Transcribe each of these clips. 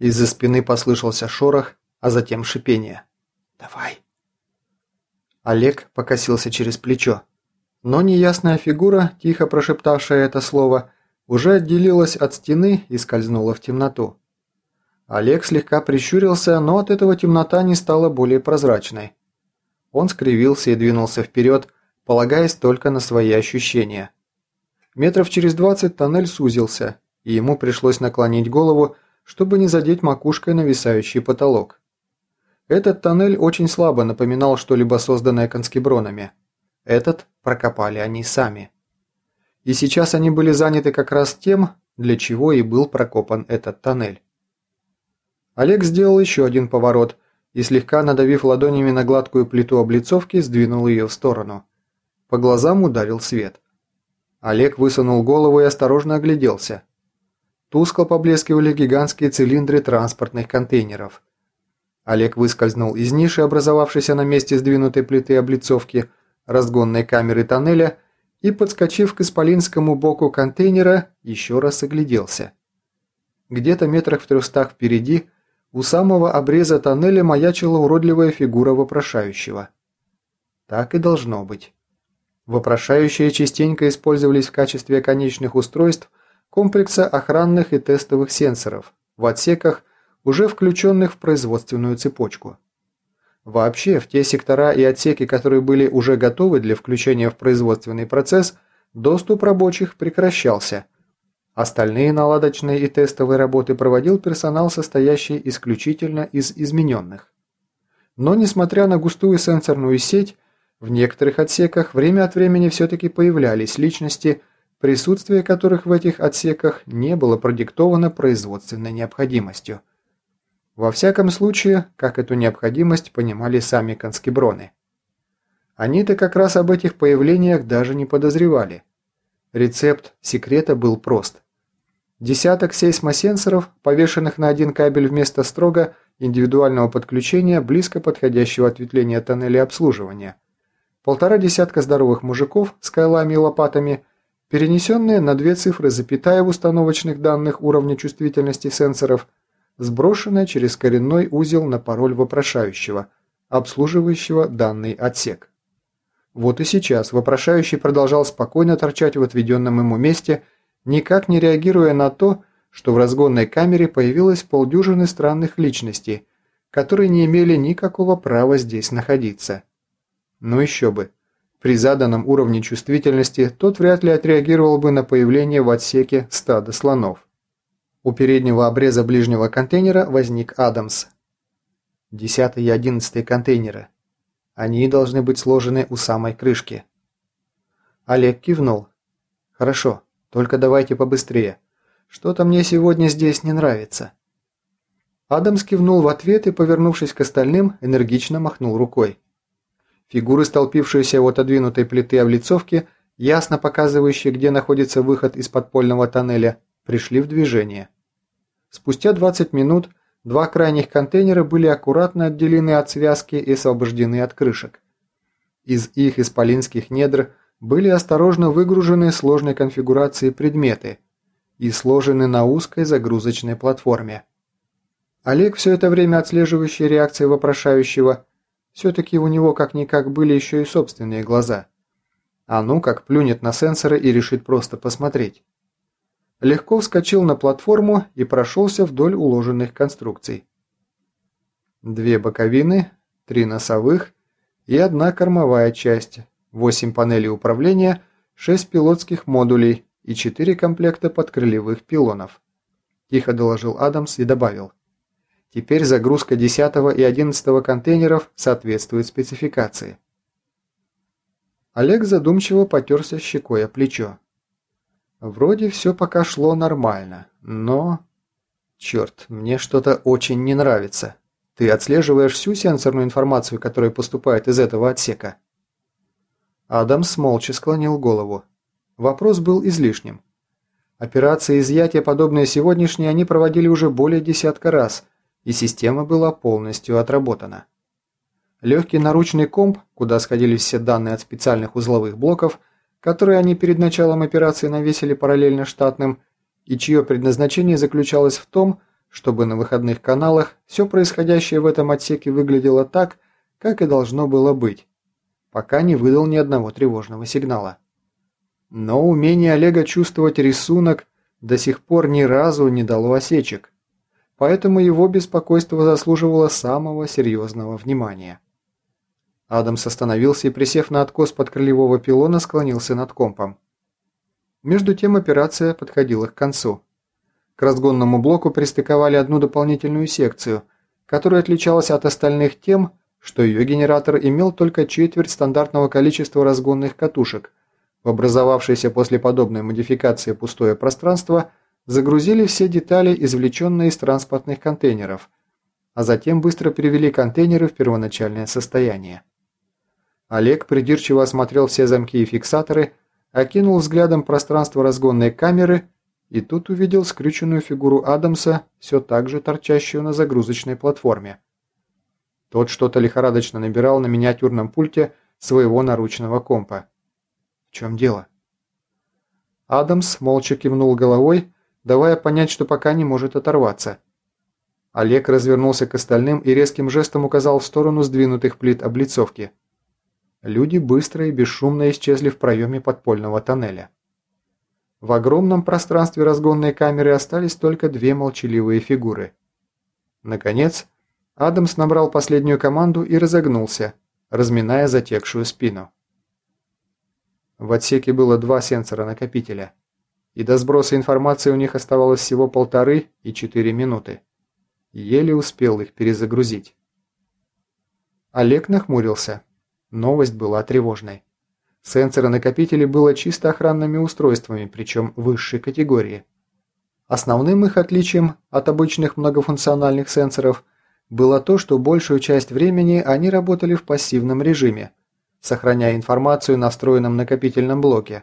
Из-за спины послышался шорох, а затем шипение. «Давай!» Олег покосился через плечо. Но неясная фигура, тихо прошептавшая это слово, уже отделилась от стены и скользнула в темноту. Олег слегка прищурился, но от этого темнота не стала более прозрачной. Он скривился и двинулся вперед, полагаясь только на свои ощущения. Метров через двадцать тоннель сузился, и ему пришлось наклонить голову, чтобы не задеть макушкой нависающий потолок. Этот тоннель очень слабо напоминал что-либо созданное конскебронами. Этот прокопали они сами. И сейчас они были заняты как раз тем, для чего и был прокопан этот тоннель. Олег сделал еще один поворот и, слегка надавив ладонями на гладкую плиту облицовки, сдвинул ее в сторону. По глазам ударил свет. Олег высунул голову и осторожно огляделся. Тускло поблескивали гигантские цилиндры транспортных контейнеров. Олег выскользнул из ниши, образовавшейся на месте сдвинутой плиты облицовки, разгонной камеры тоннеля и, подскочив к исполинскому боку контейнера, еще раз огляделся. Где-то метрах в трехстах впереди, у самого обреза тоннеля маячила уродливая фигура вопрошающего. Так и должно быть. Вопрошающие частенько использовались в качестве конечных устройств комплекса охранных и тестовых сенсоров в отсеках, уже включенных в производственную цепочку. Вообще, в те сектора и отсеки, которые были уже готовы для включения в производственный процесс, доступ рабочих прекращался. Остальные наладочные и тестовые работы проводил персонал, состоящий исключительно из измененных. Но несмотря на густую сенсорную сеть, в некоторых отсеках время от времени все-таки появлялись личности, присутствие которых в этих отсеках не было продиктовано производственной необходимостью. Во всяком случае, как эту необходимость понимали сами конскеброны. Они-то как раз об этих появлениях даже не подозревали. Рецепт секрета был прост. Десяток сейсмосенсоров, повешенных на один кабель вместо строго индивидуального подключения близко подходящего ответвления тоннеля обслуживания – полтора десятка здоровых мужиков с кайлами и лопатами, перенесенные на две цифры запятая в установочных данных уровня чувствительности сенсоров, сброшенная через коренной узел на пароль вопрошающего, обслуживающего данный отсек. Вот и сейчас вопрошающий продолжал спокойно торчать в отведенном ему месте, никак не реагируя на то, что в разгонной камере появилось полдюжины странных личностей, которые не имели никакого права здесь находиться. Ну еще бы. При заданном уровне чувствительности тот вряд ли отреагировал бы на появление в отсеке стада слонов. У переднего обреза ближнего контейнера возник Адамс. Десятый и одиннадцатый контейнеры. Они должны быть сложены у самой крышки. Олег кивнул. «Хорошо, только давайте побыстрее. Что-то мне сегодня здесь не нравится». Адамс кивнул в ответ и, повернувшись к остальным, энергично махнул рукой. Фигуры, столпившиеся у отодвинутой плиты облицовки, ясно показывающие, где находится выход из подпольного тоннеля, пришли в движение. Спустя 20 минут два крайних контейнера были аккуратно отделены от связки и освобождены от крышек. Из их исполинских недр были осторожно выгружены сложной конфигурации предметы и сложены на узкой загрузочной платформе. Олег, все это время отслеживающий реакции вопрошающего, все-таки у него как-никак были еще и собственные глаза. А ну как плюнет на сенсоры и решит просто посмотреть. Легко вскочил на платформу и прошелся вдоль уложенных конструкций. Две боковины, три носовых и одна кормовая часть, восемь панелей управления, шесть пилотских модулей и четыре комплекта подкрылевых пилонов. Тихо доложил Адамс и добавил. Теперь загрузка 10 и 11 контейнеров соответствует спецификации. Олег задумчиво потерся щекой о плечо. Вроде все пока шло нормально, но... Черт, мне что-то очень не нравится. Ты отслеживаешь всю сенсорную информацию, которая поступает из этого отсека? Адамс молча склонил голову. Вопрос был излишним. Операции изъятия, подобные сегодняшней, они проводили уже более десятка раз, и система была полностью отработана. Легкий наручный комп, куда сходились все данные от специальных узловых блоков, которые они перед началом операции навесили параллельно штатным, и чье предназначение заключалось в том, чтобы на выходных каналах все происходящее в этом отсеке выглядело так, как и должно было быть, пока не выдал ни одного тревожного сигнала. Но умение Олега чувствовать рисунок до сих пор ни разу не дало осечек, поэтому его беспокойство заслуживало самого серьезного внимания. Адамс остановился и, присев на откос под крылевого пилона, склонился над компом. Между тем операция подходила к концу. К разгонному блоку пристыковали одну дополнительную секцию, которая отличалась от остальных тем, что ее генератор имел только четверть стандартного количества разгонных катушек. В образовавшееся после подобной модификации пустое пространство загрузили все детали, извлеченные из транспортных контейнеров, а затем быстро перевели контейнеры в первоначальное состояние. Олег придирчиво осмотрел все замки и фиксаторы, окинул взглядом пространство разгонной камеры и тут увидел скрюченную фигуру Адамса, все так же торчащую на загрузочной платформе. Тот что-то лихорадочно набирал на миниатюрном пульте своего наручного компа. В чем дело? Адамс молча кивнул головой, давая понять, что пока не может оторваться. Олег развернулся к остальным и резким жестом указал в сторону сдвинутых плит облицовки. Люди быстро и бесшумно исчезли в проеме подпольного тоннеля. В огромном пространстве разгонной камеры остались только две молчаливые фигуры. Наконец, Адамс набрал последнюю команду и разогнулся, разминая затекшую спину. В отсеке было два сенсора-накопителя, и до сброса информации у них оставалось всего полторы и четыре минуты. Еле успел их перезагрузить. Олег нахмурился. Новость была тревожной. Сенсоры-накопители было чисто охранными устройствами, причем высшей категории. Основным их отличием от обычных многофункциональных сенсоров было то, что большую часть времени они работали в пассивном режиме, сохраняя информацию на встроенном накопительном блоке,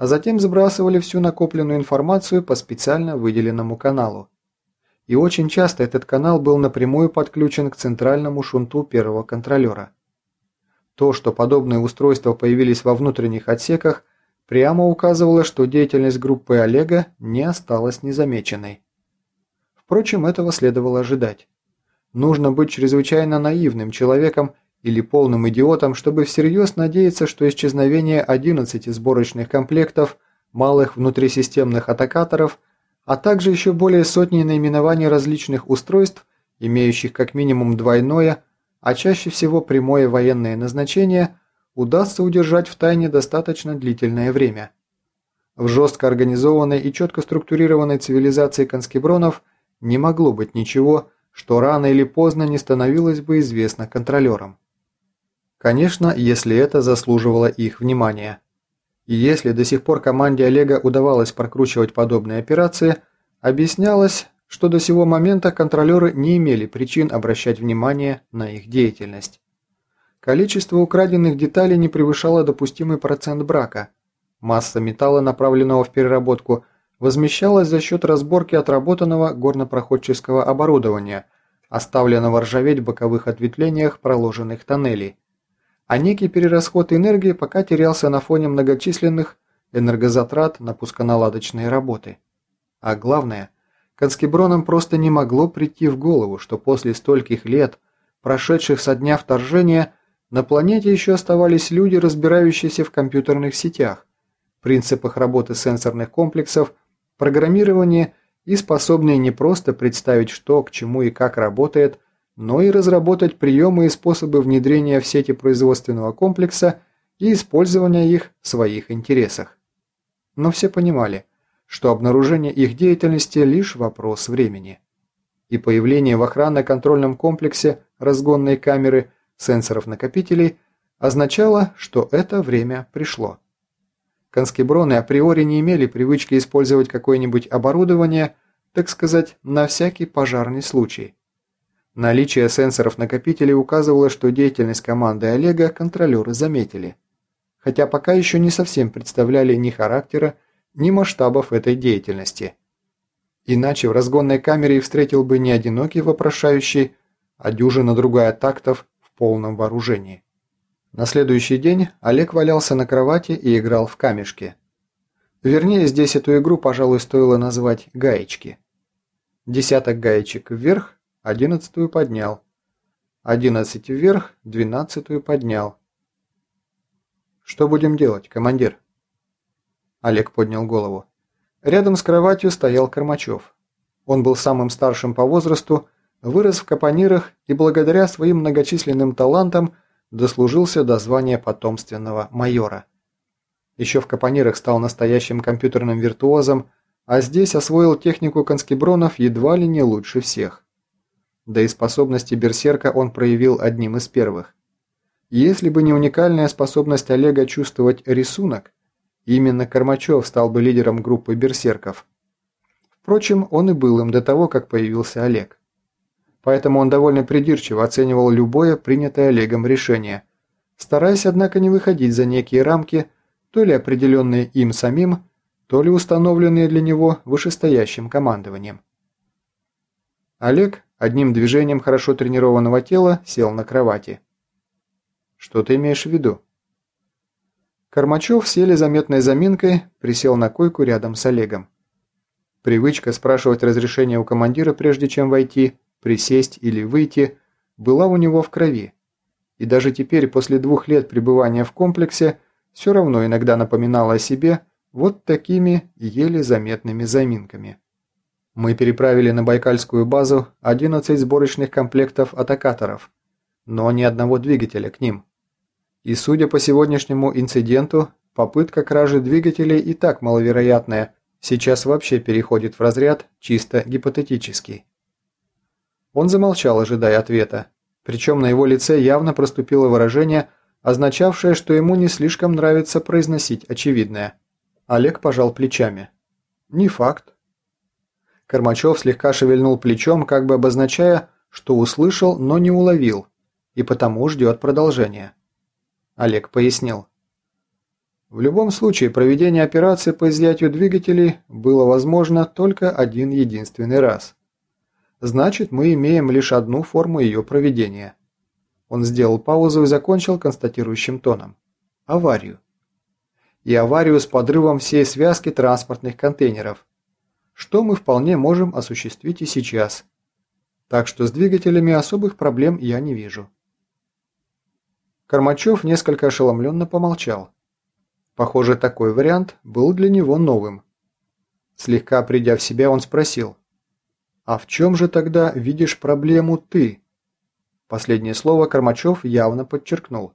а затем сбрасывали всю накопленную информацию по специально выделенному каналу. И очень часто этот канал был напрямую подключен к центральному шунту первого контролера. То, что подобные устройства появились во внутренних отсеках, прямо указывало, что деятельность группы Олега не осталась незамеченной. Впрочем, этого следовало ожидать. Нужно быть чрезвычайно наивным человеком или полным идиотом, чтобы всерьез надеяться, что исчезновение 11 сборочных комплектов малых внутрисистемных атакаторов, а также еще более сотни наименований различных устройств, имеющих как минимум двойное, а чаще всего прямое военное назначение, удастся удержать в тайне достаточно длительное время. В жестко организованной и четко структурированной цивилизации конскебронов не могло быть ничего, что рано или поздно не становилось бы известно контролерам. Конечно, если это заслуживало их внимания. И если до сих пор команде Олега удавалось прокручивать подобные операции, объяснялось, что до сего момента контролеры не имели причин обращать внимание на их деятельность. Количество украденных деталей не превышало допустимый процент брака. Масса металла, направленного в переработку, возмещалась за счет разборки отработанного горнопроходческого оборудования, оставленного ржаветь в боковых ответвлениях проложенных тоннелей. А некий перерасход энергии пока терялся на фоне многочисленных энергозатрат на пусконаладочные работы. А главное – Конскебронам просто не могло прийти в голову, что после стольких лет, прошедших со дня вторжения, на планете еще оставались люди, разбирающиеся в компьютерных сетях, принципах работы сенсорных комплексов, программировании и способные не просто представить, что, к чему и как работает, но и разработать приемы и способы внедрения в сети производственного комплекса и использования их в своих интересах. Но все понимали, что обнаружение их деятельности – лишь вопрос времени. И появление в охранно-контрольном комплексе разгонной камеры сенсоров-накопителей означало, что это время пришло. Конскеброны априори не имели привычки использовать какое-нибудь оборудование, так сказать, на всякий пожарный случай. Наличие сенсоров-накопителей указывало, что деятельность команды Олега контролеры заметили. Хотя пока еще не совсем представляли ни характера, ни масштабов этой деятельности. Иначе в разгонной камере их встретил бы не одинокий вопрошающий, а дюжина другая тактов в полном вооружении. На следующий день Олег валялся на кровати и играл в камешки. Вернее, здесь эту игру, пожалуй, стоило назвать «гаечки». Десяток гаечек вверх, одиннадцатую поднял. Одиннадцать вверх, двенадцатую поднял. «Что будем делать, командир?» Олег поднял голову. Рядом с кроватью стоял Кормачев. Он был самым старшим по возрасту, вырос в капонирах и благодаря своим многочисленным талантам дослужился до звания потомственного майора. Еще в капонирах стал настоящим компьютерным виртуозом, а здесь освоил технику конскебронов едва ли не лучше всех. Да и способности берсерка он проявил одним из первых. Если бы не уникальная способность Олега чувствовать рисунок, именно Кормачев стал бы лидером группы берсерков. Впрочем, он и был им до того, как появился Олег. Поэтому он довольно придирчиво оценивал любое принятое Олегом решение, стараясь, однако, не выходить за некие рамки, то ли определенные им самим, то ли установленные для него вышестоящим командованием. Олег одним движением хорошо тренированного тела сел на кровати. «Что ты имеешь в виду?» Кормачев сели заметной заминкой, присел на койку рядом с Олегом. Привычка спрашивать разрешение у командира, прежде чем войти, присесть или выйти, была у него в крови. И даже теперь, после двух лет пребывания в комплексе, все равно иногда напоминала о себе вот такими еле заметными заминками. Мы переправили на Байкальскую базу 11 сборочных комплектов атакаторов, но ни одного двигателя к ним. И судя по сегодняшнему инциденту, попытка кражи двигателей и так маловероятная, сейчас вообще переходит в разряд чисто гипотетический. Он замолчал, ожидая ответа, причем на его лице явно проступило выражение, означавшее, что ему не слишком нравится произносить очевидное. Олег пожал плечами. «Не факт». Кормачев слегка шевельнул плечом, как бы обозначая, что услышал, но не уловил, и потому ждет продолжения. Олег пояснил. В любом случае, проведение операции по изъятию двигателей было возможно только один единственный раз. Значит, мы имеем лишь одну форму ее проведения. Он сделал паузу и закончил констатирующим тоном. Аварию. И аварию с подрывом всей связки транспортных контейнеров. Что мы вполне можем осуществить и сейчас. Так что с двигателями особых проблем я не вижу. Кормачев несколько ошеломленно помолчал. Похоже, такой вариант был для него новым. Слегка придя в себя, он спросил. «А в чем же тогда видишь проблему ты?» Последнее слово Кормачев явно подчеркнул.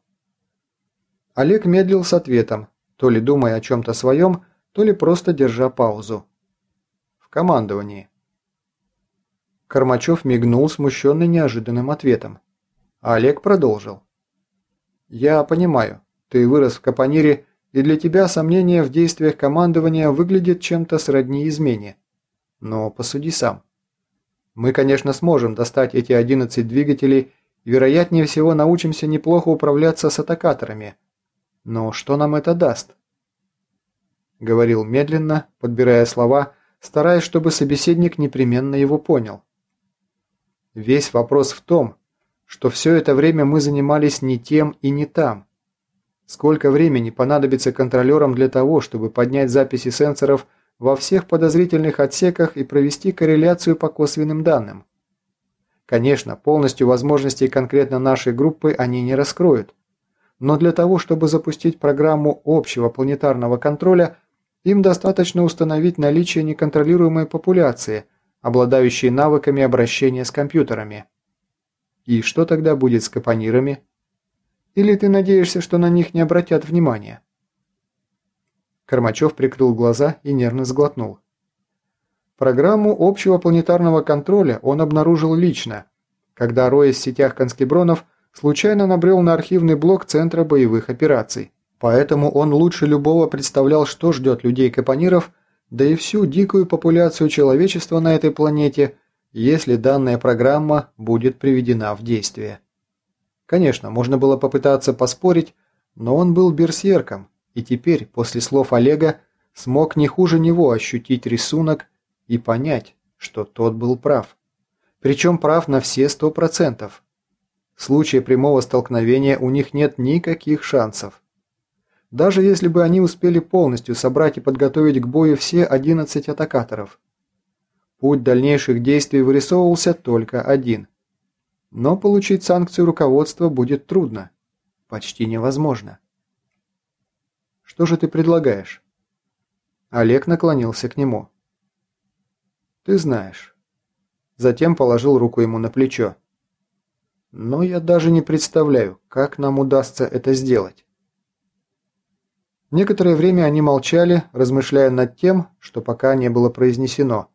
Олег медлил с ответом, то ли думая о чем-то своем, то ли просто держа паузу. Командовании. Кормачев мигнул, смущенный неожиданным ответом. А Олег продолжил. «Я понимаю, ты вырос в Капонире, и для тебя сомнение в действиях командования выглядит чем-то сродни измене. Но посуди сам. Мы, конечно, сможем достать эти 11 двигателей вероятнее всего, научимся неплохо управляться с атакаторами. Но что нам это даст? Говорил медленно, подбирая слова, стараясь, чтобы собеседник непременно его понял. Весь вопрос в том, что все это время мы занимались не тем и не там. Сколько времени понадобится контролерам для того, чтобы поднять записи сенсоров во всех подозрительных отсеках и провести корреляцию по косвенным данным. Конечно, полностью возможностей конкретно нашей группы они не раскроют. Но для того, чтобы запустить программу общего планетарного контроля, им достаточно установить наличие неконтролируемой популяции, обладающей навыками обращения с компьютерами. И что тогда будет с капонирами? Или ты надеешься, что на них не обратят внимания? Кормачев прикрыл глаза и нервно сглотнул. Программу общего планетарного контроля он обнаружил лично, когда, роясь в сетях конскебронов, случайно набрел на архивный блок Центра боевых операций. Поэтому он лучше любого представлял, что ждет людей-капониров, да и всю дикую популяцию человечества на этой планете, если данная программа будет приведена в действие. Конечно, можно было попытаться поспорить, но он был берсерком, и теперь, после слов Олега, смог не хуже него ощутить рисунок и понять, что тот был прав. Причем прав на все сто процентов. В случае прямого столкновения у них нет никаких шансов. Даже если бы они успели полностью собрать и подготовить к бою все 11 атакаторов. путь дальнейших действий вырисовывался только один. Но получить санкцию руководства будет трудно. Почти невозможно. Что же ты предлагаешь? Олег наклонился к нему. Ты знаешь. Затем положил руку ему на плечо. Но я даже не представляю, как нам удастся это сделать. Некоторое время они молчали, размышляя над тем, что пока не было произнесено,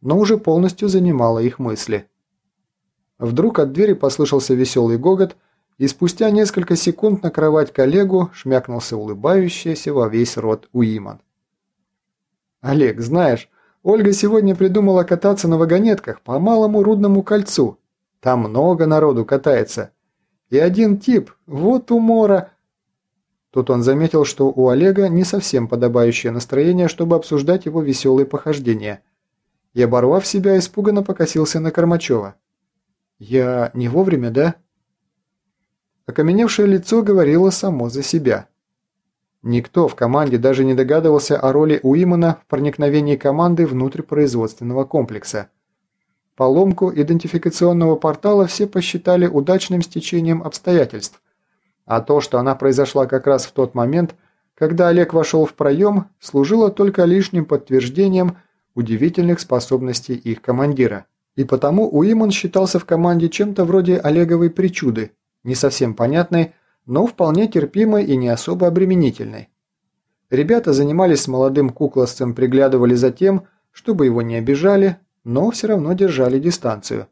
но уже полностью занимало их мысли. Вдруг от двери послышался веселый гогот, и спустя несколько секунд на кровать коллегу шмякнулся улыбающийся во весь рот Уиман. «Олег, знаешь, Ольга сегодня придумала кататься на вагонетках по Малому Рудному кольцу. Там много народу катается. И один тип, вот умора...» Тут он заметил, что у Олега не совсем подобающее настроение, чтобы обсуждать его веселые похождения. И, оборвав себя, испуганно покосился на Кормачева. «Я не вовремя, да?» Окаменевшее лицо говорило само за себя. Никто в команде даже не догадывался о роли Уимана в проникновении команды внутрь производственного комплекса. Поломку идентификационного портала все посчитали удачным стечением обстоятельств, а то, что она произошла как раз в тот момент, когда Олег вошел в проем, служило только лишним подтверждением удивительных способностей их командира. И потому Уиман считался в команде чем-то вроде Олеговой причуды, не совсем понятной, но вполне терпимой и не особо обременительной. Ребята занимались с молодым кукловцем, приглядывали за тем, чтобы его не обижали, но все равно держали дистанцию.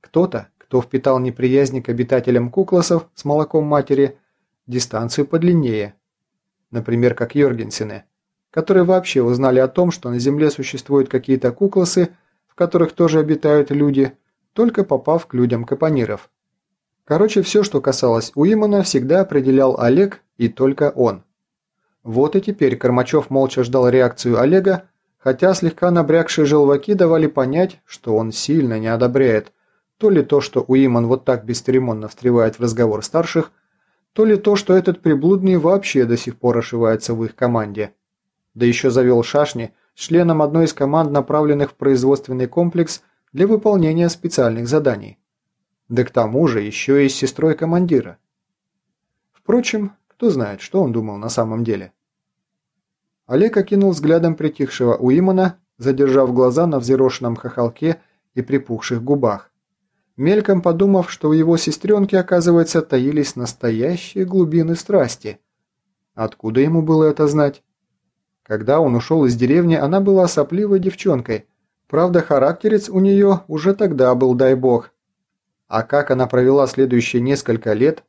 Кто-то, кто впитал неприязнь к обитателям куклосов с молоком матери, дистанцию подлиннее. Например, как Йоргенсены, которые вообще узнали о том, что на Земле существуют какие-то куклосы, в которых тоже обитают люди, только попав к людям капониров. Короче, все, что касалось Уимана, всегда определял Олег и только он. Вот и теперь Кормачев молча ждал реакцию Олега, хотя слегка набрякшие желваки давали понять, что он сильно не одобряет то ли то, что Уиман вот так бесцеремонно встревает в разговор старших, то ли то, что этот приблудный вообще до сих пор ошивается в их команде. Да еще завел шашни с членом одной из команд, направленных в производственный комплекс для выполнения специальных заданий. Да к тому же еще и с сестрой командира. Впрочем, кто знает, что он думал на самом деле. Олег окинул взглядом притихшего Уимана, задержав глаза на взъерошенном хохолке и припухших губах, мельком подумав, что у его сестренки, оказывается, таились настоящие глубины страсти. Откуда ему было это знать? Когда он ушел из деревни, она была сопливой девчонкой. Правда, характерец у нее уже тогда был, дай бог, а как она провела следующие несколько лет,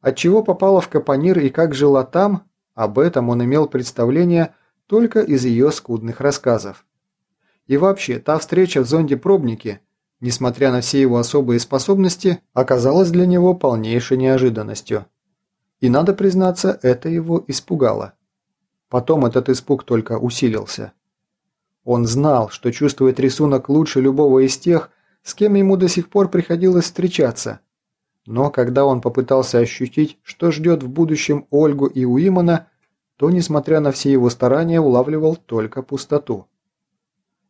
отчего попала в Капонир и как жила там, об этом он имел представление только из ее скудных рассказов. И вообще, та встреча в зонде-пробнике, несмотря на все его особые способности, оказалась для него полнейшей неожиданностью. И надо признаться, это его испугало. Потом этот испуг только усилился. Он знал, что чувствует рисунок лучше любого из тех, с кем ему до сих пор приходилось встречаться. Но когда он попытался ощутить, что ждет в будущем Ольгу и Уимана, то, несмотря на все его старания, улавливал только пустоту.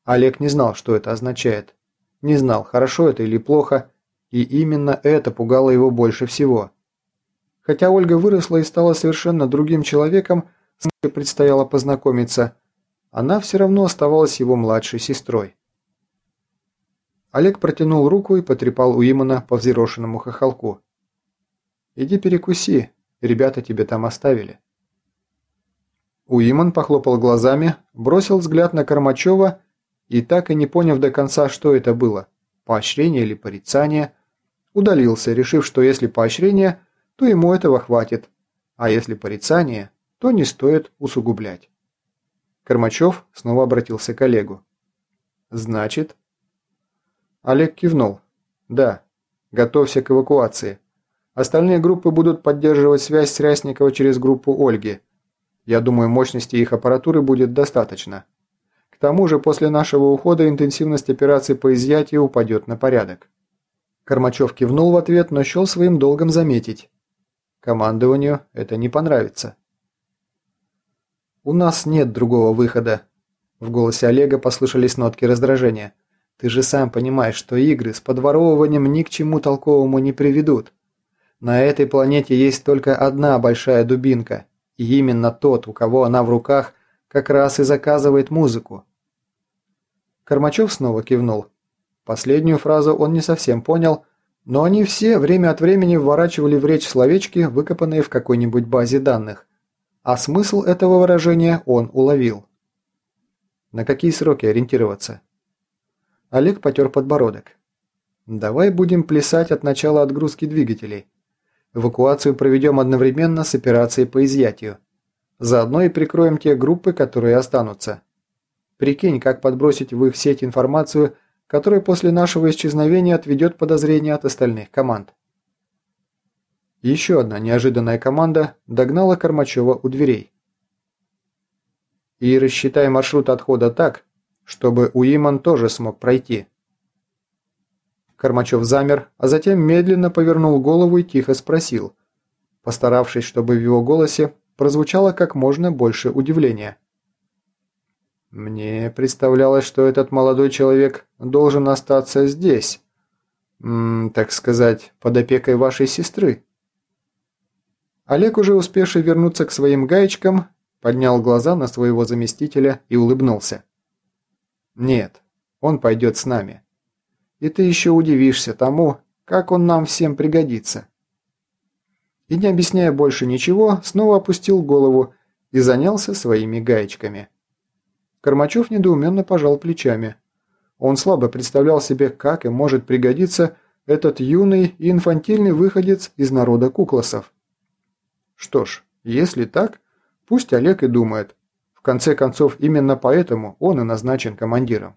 Олег не знал, что это означает. Не знал, хорошо это или плохо, и именно это пугало его больше всего. Хотя Ольга выросла и стала совершенно другим человеком, с кем предстояло познакомиться, она все равно оставалась его младшей сестрой. Олег протянул руку и потрепал Уимана по взъерошенному хохолку. «Иди перекуси, ребята тебе там оставили». Уиман похлопал глазами, бросил взгляд на Кормачева и, так и не поняв до конца, что это было, поощрение или порицание, удалился, решив, что если поощрение, то ему этого хватит, а если порицание, то не стоит усугублять. Кормачев снова обратился к Олегу. «Значит, Олег кивнул. «Да. Готовься к эвакуации. Остальные группы будут поддерживать связь с Рясникова через группу Ольги. Я думаю, мощности их аппаратуры будет достаточно. К тому же, после нашего ухода интенсивность операций по изъятию упадет на порядок». Кормачев кивнул в ответ, но счел своим долгом заметить. Командованию это не понравится. «У нас нет другого выхода», – в голосе Олега послышались нотки раздражения – Ты же сам понимаешь, что игры с подворовыванием ни к чему толковому не приведут. На этой планете есть только одна большая дубинка, и именно тот, у кого она в руках, как раз и заказывает музыку. Кормачев снова кивнул. Последнюю фразу он не совсем понял, но они все время от времени вворачивали в речь словечки, выкопанные в какой-нибудь базе данных. А смысл этого выражения он уловил. На какие сроки ориентироваться? Олег потер подбородок. Давай будем плясать от начала отгрузки двигателей. Эвакуацию проведем одновременно с операцией по изъятию. Заодно и прикроем те группы, которые останутся. Прикинь, как подбросить в их сеть информацию, которая после нашего исчезновения отведет подозрения от остальных команд. Еще одна неожиданная команда догнала Кормачева у дверей. И рассчитай маршрут отхода так, чтобы Уиман тоже смог пройти. Кормачев замер, а затем медленно повернул голову и тихо спросил, постаравшись, чтобы в его голосе прозвучало как можно больше удивления. «Мне представлялось, что этот молодой человек должен остаться здесь, м -м, так сказать, под опекой вашей сестры». Олег, уже успевший вернуться к своим гаечкам, поднял глаза на своего заместителя и улыбнулся. «Нет, он пойдет с нами» и ты еще удивишься тому, как он нам всем пригодится». И не объясняя больше ничего, снова опустил голову и занялся своими гаечками. Кормачев недоуменно пожал плечами. Он слабо представлял себе, как им может пригодиться этот юный и инфантильный выходец из народа куклосов. Что ж, если так, пусть Олег и думает. В конце концов, именно поэтому он и назначен командиром.